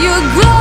you go